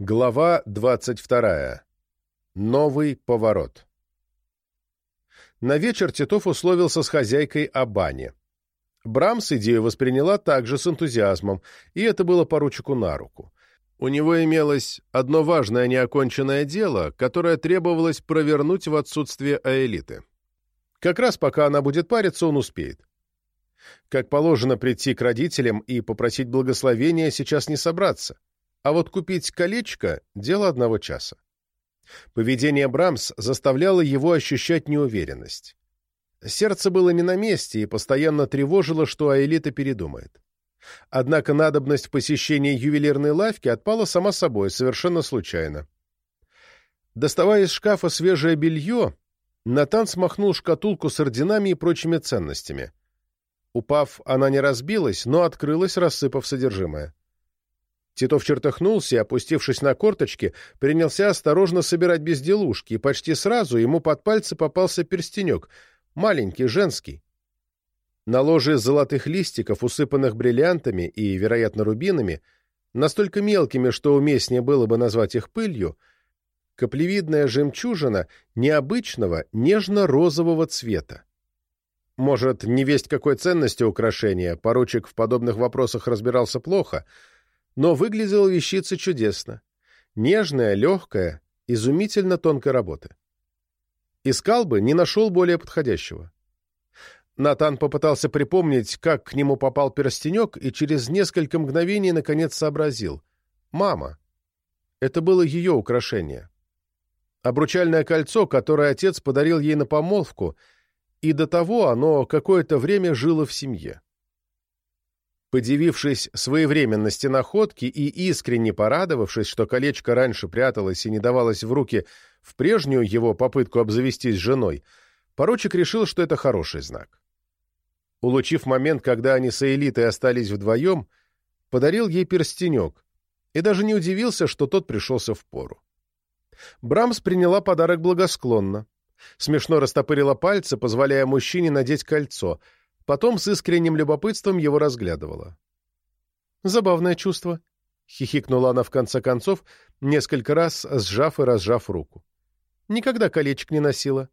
Глава 22. Новый поворот. На вечер Титов условился с хозяйкой о бане. Брамс идею восприняла также с энтузиазмом, и это было поручику на руку. У него имелось одно важное неоконченное дело, которое требовалось провернуть в отсутствие аэлиты. Как раз пока она будет париться, он успеет. Как положено прийти к родителям и попросить благословения, сейчас не собраться а вот купить колечко — дело одного часа. Поведение Брамс заставляло его ощущать неуверенность. Сердце было не на месте и постоянно тревожило, что Аэлита передумает. Однако надобность в посещении ювелирной лавки отпала сама собой, совершенно случайно. Доставая из шкафа свежее белье, Натан смахнул шкатулку с орденами и прочими ценностями. Упав, она не разбилась, но открылась, рассыпав содержимое. Титов чертыхнулся и, опустившись на корточки, принялся осторожно собирать безделушки, и почти сразу ему под пальцы попался перстенек, маленький, женский. На ложе золотых листиков, усыпанных бриллиантами и, вероятно, рубинами, настолько мелкими, что уместнее было бы назвать их пылью, каплевидная жемчужина необычного нежно-розового цвета. Может, не весть какой ценности украшения, поручик в подобных вопросах разбирался плохо — но выглядела вещица чудесно. Нежная, легкая, изумительно тонкой работы. Искал бы, не нашел более подходящего. Натан попытался припомнить, как к нему попал перстенек, и через несколько мгновений наконец сообразил. «Мама». Это было ее украшение. Обручальное кольцо, которое отец подарил ей на помолвку, и до того оно какое-то время жило в семье. Подивившись своевременности находки и искренне порадовавшись, что колечко раньше пряталось и не давалось в руки в прежнюю его попытку обзавестись женой, поручик решил, что это хороший знак. Улучив момент, когда они с Элитой остались вдвоем, подарил ей перстенек и даже не удивился, что тот пришелся в пору. Брамс приняла подарок благосклонно. Смешно растопырила пальцы, позволяя мужчине надеть кольцо — Потом с искренним любопытством его разглядывала. «Забавное чувство», — хихикнула она в конце концов, несколько раз сжав и разжав руку. «Никогда колечек не носила».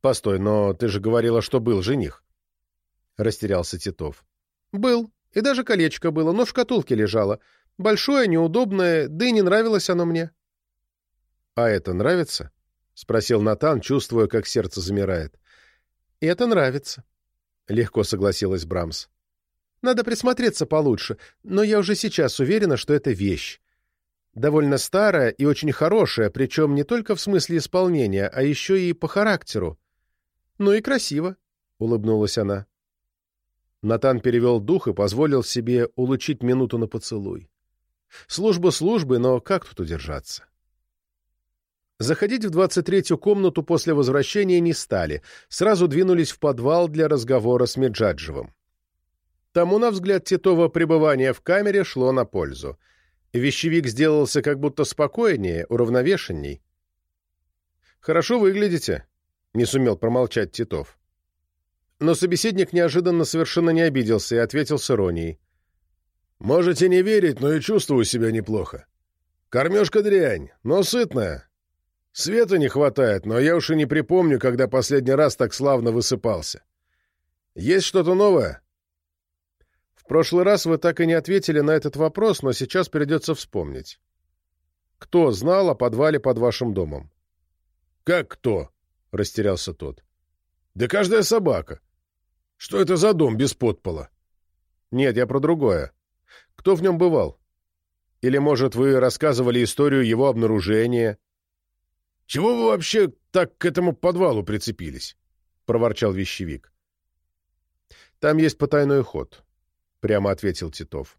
«Постой, но ты же говорила, что был жених», — растерялся Титов. «Был, и даже колечко было, но в шкатулке лежало. Большое, неудобное, да и не нравилось оно мне». «А это нравится?» — спросил Натан, чувствуя, как сердце замирает. «Это нравится», — легко согласилась Брамс. «Надо присмотреться получше, но я уже сейчас уверена, что это вещь. Довольно старая и очень хорошая, причем не только в смысле исполнения, а еще и по характеру. Ну и красиво», — улыбнулась она. Натан перевел дух и позволил себе улучить минуту на поцелуй. Служба службы, но как тут удержаться? Заходить в двадцать третью комнату после возвращения не стали, сразу двинулись в подвал для разговора с Меджаджевым. Тому, на взгляд Титова, пребывание в камере шло на пользу. Вещевик сделался как будто спокойнее, уравновешенней. «Хорошо выглядите», — не сумел промолчать Титов. Но собеседник неожиданно совершенно не обиделся и ответил с иронией. «Можете не верить, но и чувствую себя неплохо. Кормежка дрянь, но сытная, Света не хватает, но я уж и не припомню, когда последний раз так славно высыпался. Есть что-то новое? В прошлый раз вы так и не ответили на этот вопрос, но сейчас придется вспомнить. Кто знал о подвале под вашим домом? Как кто? Растерялся тот. Да каждая собака. Что это за дом без подпола? Нет, я про другое. Кто в нем бывал? Или, может, вы рассказывали историю его обнаружения, «Чего вы вообще так к этому подвалу прицепились?» — проворчал вещевик. «Там есть потайной ход», — прямо ответил Титов.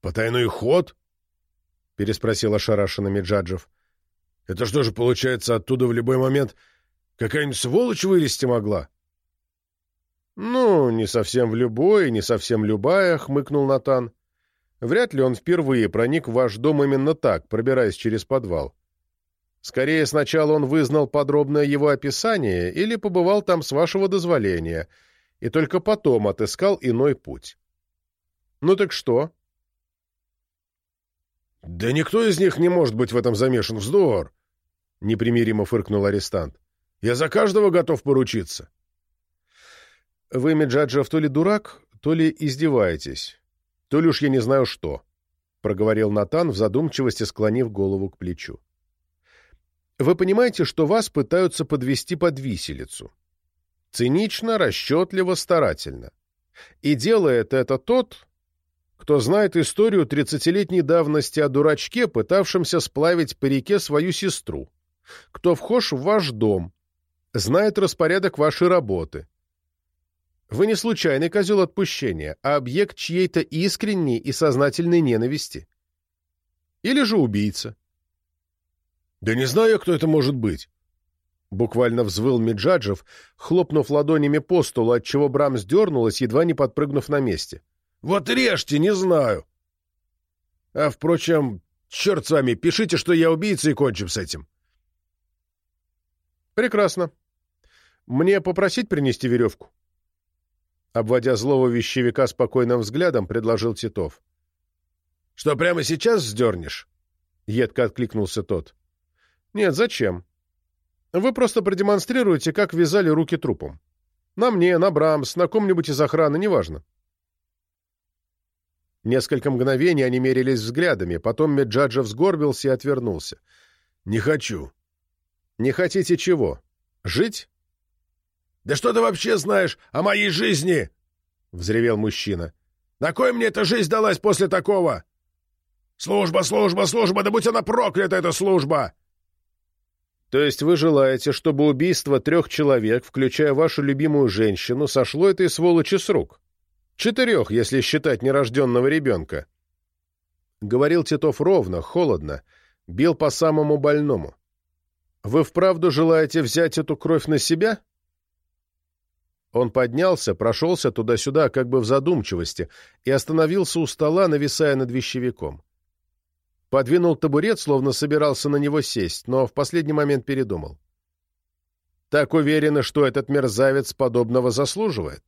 «Потайной ход?» — переспросил ошарашенный Меджаджев. «Это что же, получается, оттуда в любой момент какая-нибудь сволочь вылезти могла?» «Ну, не совсем в любой, не совсем любая», — хмыкнул Натан. «Вряд ли он впервые проник в ваш дом именно так, пробираясь через подвал. Скорее, сначала он вызнал подробное его описание или побывал там с вашего дозволения, и только потом отыскал иной путь. Ну так что? Да никто из них не может быть в этом замешан. Вздор! Непримиримо фыркнул арестант. Я за каждого готов поручиться. Вы, Меджаджев, то ли дурак, то ли издеваетесь, то ли уж я не знаю что, — проговорил Натан в задумчивости, склонив голову к плечу. Вы понимаете, что вас пытаются подвести под виселицу. Цинично, расчетливо, старательно. И делает это тот, кто знает историю тридцатилетней давности о дурачке, пытавшемся сплавить по реке свою сестру, кто вхож в ваш дом, знает распорядок вашей работы. Вы не случайный козел отпущения, а объект чьей-то искренней и сознательной ненависти. Или же убийца. «Да не знаю, кто это может быть!» Буквально взвыл Миджаджев, хлопнув ладонями по столу, отчего Брам сдернулась, едва не подпрыгнув на месте. «Вот режьте, не знаю!» «А, впрочем, черт с вами, пишите, что я убийца, и кончим с этим!» «Прекрасно. Мне попросить принести веревку?» Обводя злого вещевика спокойным взглядом, предложил Титов. «Что, прямо сейчас сдернешь?» — едко откликнулся тот. «Нет, зачем? Вы просто продемонстрируете, как вязали руки трупом. На мне, на Брамс, на ком-нибудь из охраны, неважно». Несколько мгновений они мерились взглядами, потом Меджаджев сгорбился и отвернулся. «Не хочу». «Не хотите чего? Жить?» «Да что ты вообще знаешь о моей жизни?» — взревел мужчина. «На кой мне эта жизнь далась после такого? Служба, служба, служба, да будь она проклята, эта служба!» То есть вы желаете, чтобы убийство трех человек, включая вашу любимую женщину, сошло этой сволочи с рук? Четырех, если считать нерожденного ребенка. Говорил Титов ровно, холодно, бил по самому больному. Вы вправду желаете взять эту кровь на себя? Он поднялся, прошелся туда-сюда, как бы в задумчивости, и остановился у стола, нависая над вещевиком. Подвинул табурет, словно собирался на него сесть, но в последний момент передумал. Так уверены, что этот мерзавец подобного заслуживает?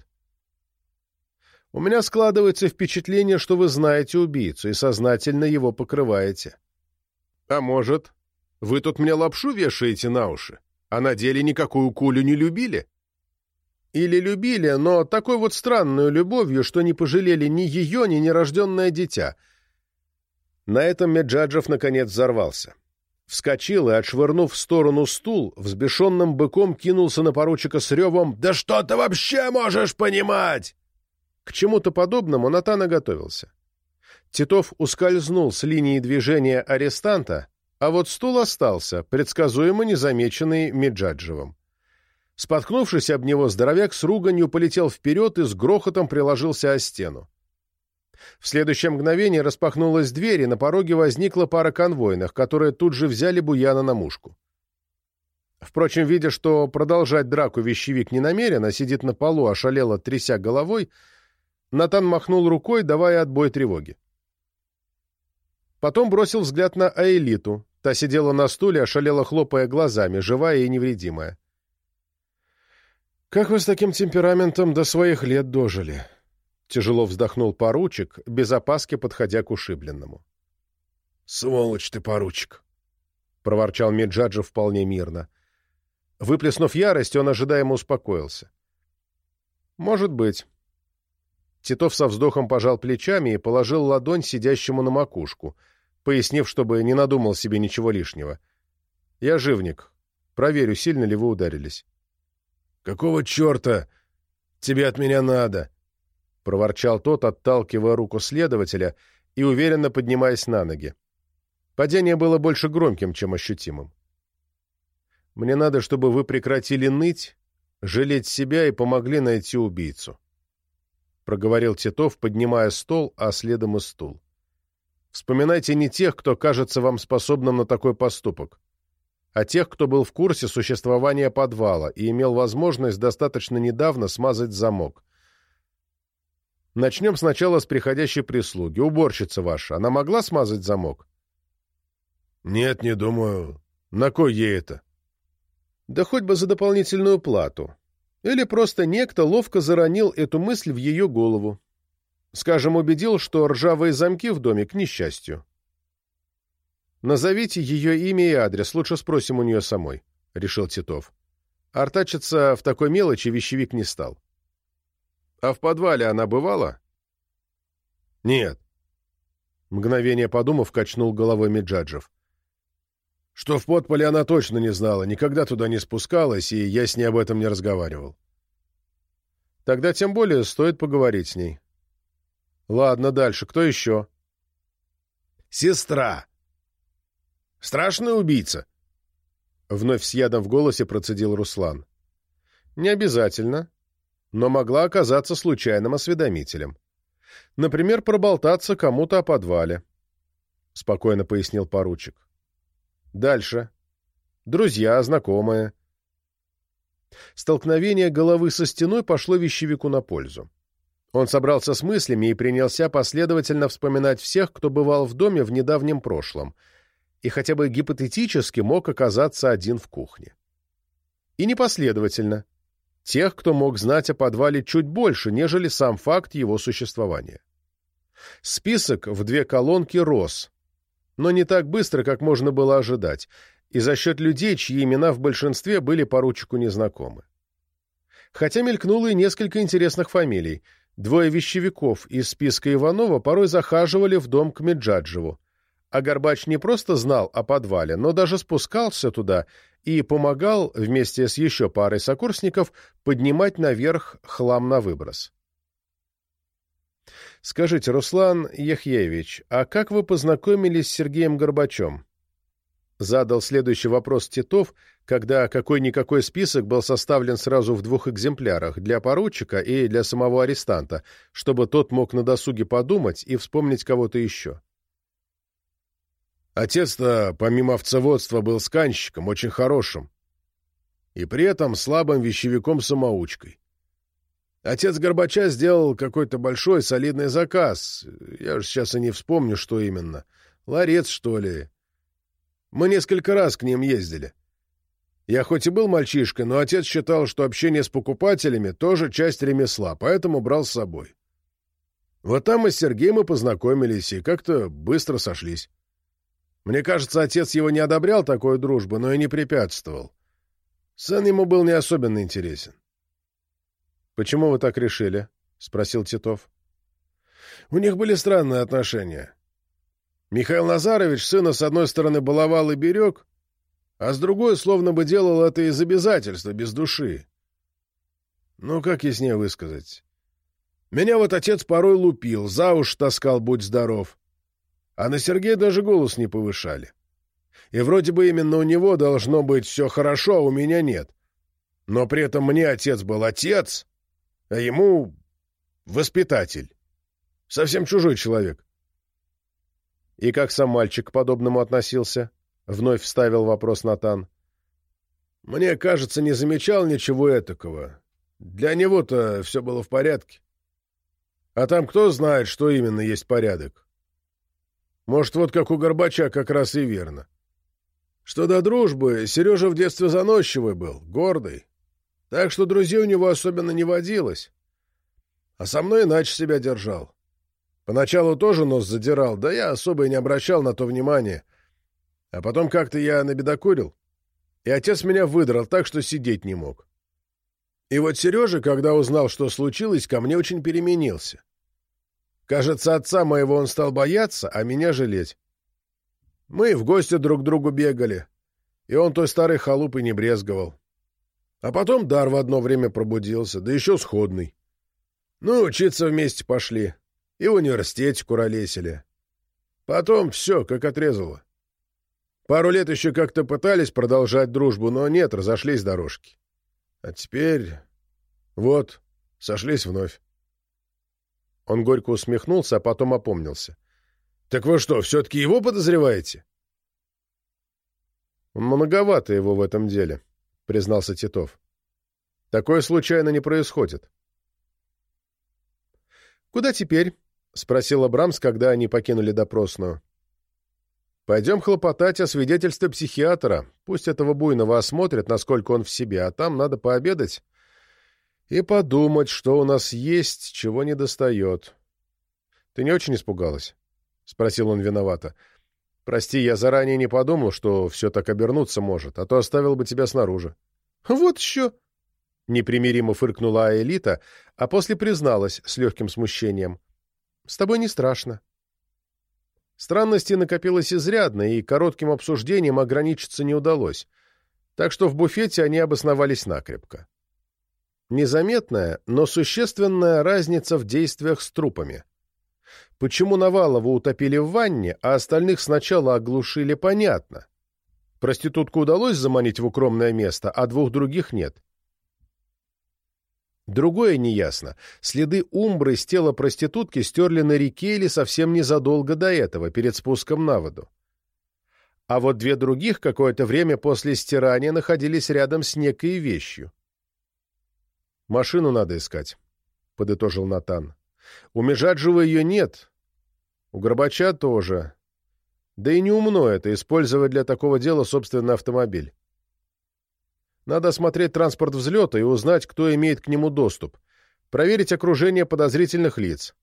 У меня складывается впечатление, что вы знаете убийцу и сознательно его покрываете. А может, вы тут мне лапшу вешаете на уши, а на деле никакую кулю не любили? Или любили, но такой вот странную любовью, что не пожалели ни ее, ни нерожденное дитя — на этом Меджаджев наконец взорвался. Вскочил и, отшвырнув в сторону стул, взбешенным быком кинулся на поручика с ревом «Да что ты вообще можешь понимать?» К чему-то подобному Натан готовился. Титов ускользнул с линии движения арестанта, а вот стул остался, предсказуемо незамеченный Меджаджевым. Споткнувшись об него, здоровяк с руганью полетел вперед и с грохотом приложился о стену. В следующее мгновение распахнулась дверь, и на пороге возникла пара конвойных, которые тут же взяли Буяна на мушку. Впрочем, видя, что продолжать драку вещевик не намерен, а сидит на полу, ошалело, тряся головой, Натан махнул рукой, давая отбой тревоги. Потом бросил взгляд на Аэлиту. Та сидела на стуле, ошалела, хлопая глазами, живая и невредимая. «Как вы с таким темпераментом до своих лет дожили?» Тяжело вздохнул поручик, без опаски подходя к ушибленному. «Сволочь ты, поручик!» — проворчал Меджаджев вполне мирно. Выплеснув ярость, он ожидаемо успокоился. «Может быть». Титов со вздохом пожал плечами и положил ладонь сидящему на макушку, пояснив, чтобы не надумал себе ничего лишнего. «Я живник. Проверю, сильно ли вы ударились». «Какого черта тебе от меня надо?» — проворчал тот, отталкивая руку следователя и уверенно поднимаясь на ноги. Падение было больше громким, чем ощутимым. «Мне надо, чтобы вы прекратили ныть, жалеть себя и помогли найти убийцу», — проговорил Титов, поднимая стол, а следом и стул. «Вспоминайте не тех, кто кажется вам способным на такой поступок, а тех, кто был в курсе существования подвала и имел возможность достаточно недавно смазать замок, Начнем сначала с приходящей прислуги. Уборщица ваша, она могла смазать замок? Нет, не думаю. На кой ей это? Да хоть бы за дополнительную плату. Или просто некто ловко заронил эту мысль в ее голову. Скажем, убедил, что ржавые замки в доме к несчастью. «Назовите ее имя и адрес, лучше спросим у нее самой», — решил Титов. Артачиться в такой мелочи вещевик не стал. «А в подвале она бывала?» «Нет». Мгновение подумав, качнул головой Меджаджев. «Что в подполе она точно не знала, никогда туда не спускалась, и я с ней об этом не разговаривал». «Тогда тем более стоит поговорить с ней». «Ладно, дальше. Кто еще?» «Сестра!» «Страшный убийца!» Вновь с ядом в голосе процедил Руслан. «Не обязательно, но могла оказаться случайным осведомителем. Например, проболтаться кому-то о подвале», — спокойно пояснил поручик. «Дальше. Друзья, знакомые». Столкновение головы со стеной пошло вещевику на пользу. Он собрался с мыслями и принялся последовательно вспоминать всех, кто бывал в доме в недавнем прошлом — и хотя бы гипотетически мог оказаться один в кухне. И непоследовательно. Тех, кто мог знать о подвале чуть больше, нежели сам факт его существования. Список в две колонки рос, но не так быстро, как можно было ожидать, и за счет людей, чьи имена в большинстве были поручику незнакомы. Хотя мелькнуло и несколько интересных фамилий. Двое вещевиков из списка Иванова порой захаживали в дом к Меджаджеву, а Горбач не просто знал о подвале, но даже спускался туда и помогал вместе с еще парой сокурсников поднимать наверх хлам на выброс. «Скажите, Руслан Яхьевич, а как вы познакомились с Сергеем Горбачем?» Задал следующий вопрос Титов, когда какой-никакой список был составлен сразу в двух экземплярах, для поручика и для самого арестанта, чтобы тот мог на досуге подумать и вспомнить кого-то еще. Отец-то, помимо овцеводства, был сканщиком, очень хорошим. И при этом слабым вещевиком-самоучкой. Отец Горбача сделал какой-то большой солидный заказ. Я же сейчас и не вспомню, что именно. Ларец, что ли. Мы несколько раз к ним ездили. Я хоть и был мальчишкой, но отец считал, что общение с покупателями тоже часть ремесла, поэтому брал с собой. Вот там мы с Сергеем и познакомились, и как-то быстро сошлись. Мне кажется, отец его не одобрял такой дружбы, но и не препятствовал. Сын ему был не особенно интересен. «Почему вы так решили?» — спросил Титов. «У них были странные отношения. Михаил Назарович сына с одной стороны баловал и берег, а с другой словно бы делал это из обязательства, без души. Ну, как яснее высказать? Меня вот отец порой лупил, за уж таскал, будь здоров. А на Сергея даже голос не повышали. И вроде бы именно у него должно быть все хорошо, а у меня нет. Но при этом мне отец был отец, а ему воспитатель. Совсем чужой человек. И как сам мальчик к подобному относился? Вновь вставил вопрос Натан. Мне кажется, не замечал ничего этакого. Для него-то все было в порядке. А там кто знает, что именно есть порядок. Может, вот как у Горбача как раз и верно. Что до дружбы, Сережа в детстве заносчивый был, гордый. Так что друзей у него особенно не водилось. А со мной иначе себя держал. Поначалу тоже нос задирал, да я особо и не обращал на то внимания. А потом как-то я набедокурил, и отец меня выдрал так, что сидеть не мог. И вот Сережа, когда узнал, что случилось, ко мне очень переменился. Кажется, отца моего он стал бояться, а меня жалеть. Мы в гости друг к другу бегали, и он той старой халупой не брезговал. А потом дар в одно время пробудился, да еще сходный. Ну, учиться вместе пошли, и в университете куролесили. Потом все, как отрезало. Пару лет еще как-то пытались продолжать дружбу, но нет, разошлись дорожки. А теперь... Вот, сошлись вновь. Он горько усмехнулся, а потом опомнился. «Так вы что, все-таки его подозреваете?» «Многовато его в этом деле», — признался Титов. «Такое случайно не происходит». «Куда теперь?» — спросил Абрамс, когда они покинули допросную. «Пойдем хлопотать о свидетельстве психиатра. Пусть этого буйного осмотрят, насколько он в себе, а там надо пообедать и подумать, что у нас есть, чего не достает. Ты не очень испугалась? — спросил он виновато. — Прости, я заранее не подумал, что все так обернуться может, а то оставил бы тебя снаружи. Вот еще! Непримиримо фыркнула Аэлита, а после призналась с легким смущением. С тобой не страшно. Странностей накопилось изрядно, и коротким обсуждением ограничиться не удалось, так что в буфете они обосновались накрепко. Незаметная, но существенная разница в действиях с трупами. Почему Навалова утопили в ванне, а остальных сначала оглушили, понятно. Проститутку удалось заманить в укромное место, а двух других нет. Другое неясно. Следы умбры с тела проститутки стерли на реке или совсем незадолго до этого, перед спуском на воду. А вот две других какое-то время после стирания находились рядом с некой вещью. «Машину надо искать», — подытожил Натан. «У Межаджева ее нет. У Горбача тоже. Да и не умно это, использовать для такого дела собственный автомобиль. Надо осмотреть транспорт взлета и узнать, кто имеет к нему доступ. Проверить окружение подозрительных лиц.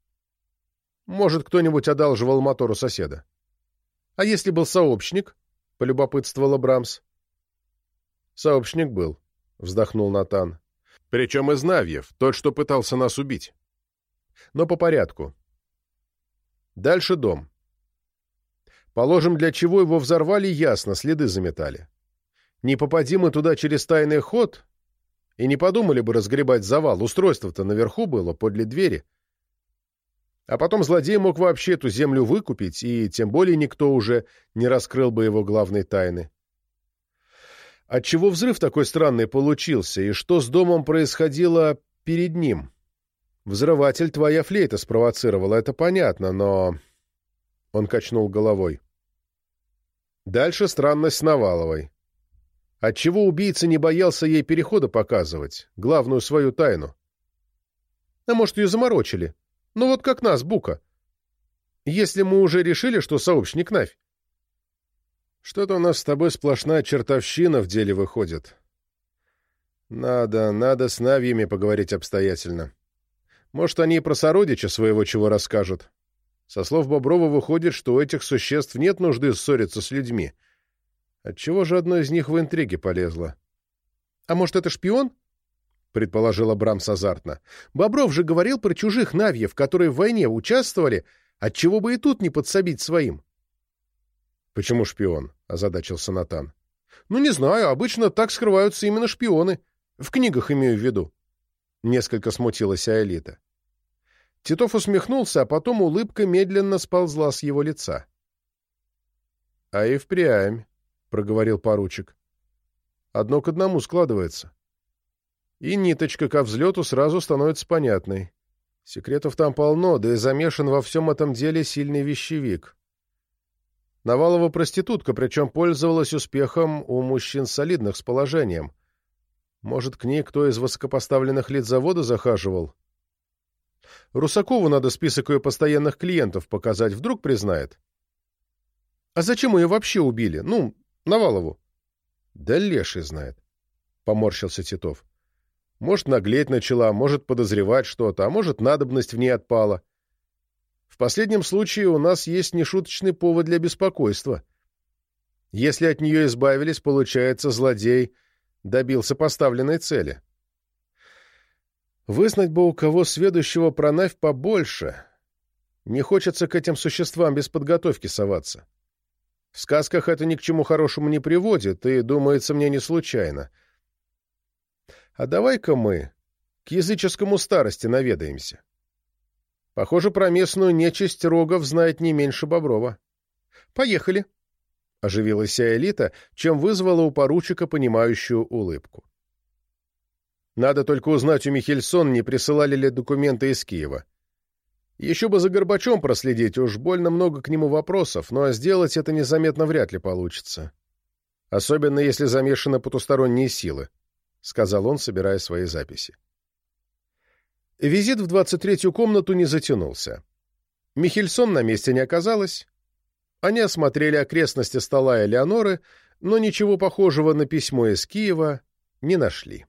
Может, кто-нибудь одалживал мотор у соседа. А если был сообщник? — полюбопытствовал Брамс. Сообщник был, — вздохнул Натан. Причем из Навьев, тот, что пытался нас убить. Но по порядку. Дальше дом. Положим, для чего его взорвали, ясно, следы заметали. Не попади мы туда через тайный ход, и не подумали бы разгребать завал, устройство-то наверху было, подле двери. А потом злодей мог вообще эту землю выкупить, и тем более никто уже не раскрыл бы его главной тайны. Отчего взрыв такой странный получился, и что с домом происходило перед ним? Взрыватель твоя флейта спровоцировала, это понятно, но... Он качнул головой. Дальше странность с Наваловой. Отчего убийца не боялся ей перехода показывать, главную свою тайну? А может, ее заморочили? Ну вот как нас, Бука. Если мы уже решили, что сообщник Навь. Что-то у нас с тобой сплошная чертовщина в деле выходит. Надо, надо с Навьями поговорить обстоятельно. Может, они и про сородича своего чего расскажут. Со слов Боброва выходит, что у этих существ нет нужды ссориться с людьми — Отчего же одно из них в интриге полезло? — А может, это шпион? — предположила Брамс азартно. — Бобров же говорил про чужих навьев, которые в войне участвовали, отчего бы и тут не подсобить своим. — Почему шпион? — озадачился Натан. — Ну, не знаю, обычно так скрываются именно шпионы. В книгах имею в виду. Несколько смутилась Аэлита. Титов усмехнулся, а потом улыбка медленно сползла с его лица. — А и впрямь. — проговорил поручик. «Одно к одному складывается. И ниточка ко взлету сразу становится понятной. Секретов там полно, да и замешан во всем этом деле сильный вещевик. Навалова проститутка, причем пользовалась успехом у мужчин солидных с положением. Может, к ней кто из высокопоставленных лиц завода захаживал? Русакову надо список ее постоянных клиентов показать, вдруг признает. А зачем ее вообще убили? Ну, Навалову. Да леший знает, — поморщился Титов. Может, наглеть начала, может, подозревать что-то, а может, надобность в ней отпала. В последнем случае у нас есть нешуточный повод для беспокойства. Если от нее избавились, получается, злодей добился поставленной цели. Вызнать бы у кого сведущего про Навь побольше. Не хочется к этим существам без подготовки соваться. В сказках это ни к чему хорошему не приводит, и, думается мне, не случайно. А давай-ка мы к языческому старости наведаемся. Похоже, про местную нечисть Рогов знает не меньше Боброва. Поехали. Оживилась элита, чем вызвала у поручика понимающую улыбку. Надо только узнать у Михельсон, не присылали ли документы из Киева. Еще бы за Горбачом проследить, уж больно много к нему вопросов, но сделать это незаметно вряд ли получится. Особенно, если замешаны потусторонние силы, — сказал он, собирая свои записи. Визит в двадцать третью комнату не затянулся. Михельсон на месте не оказалось. Они осмотрели окрестности стола Элеоноры, но ничего похожего на письмо из Киева не нашли.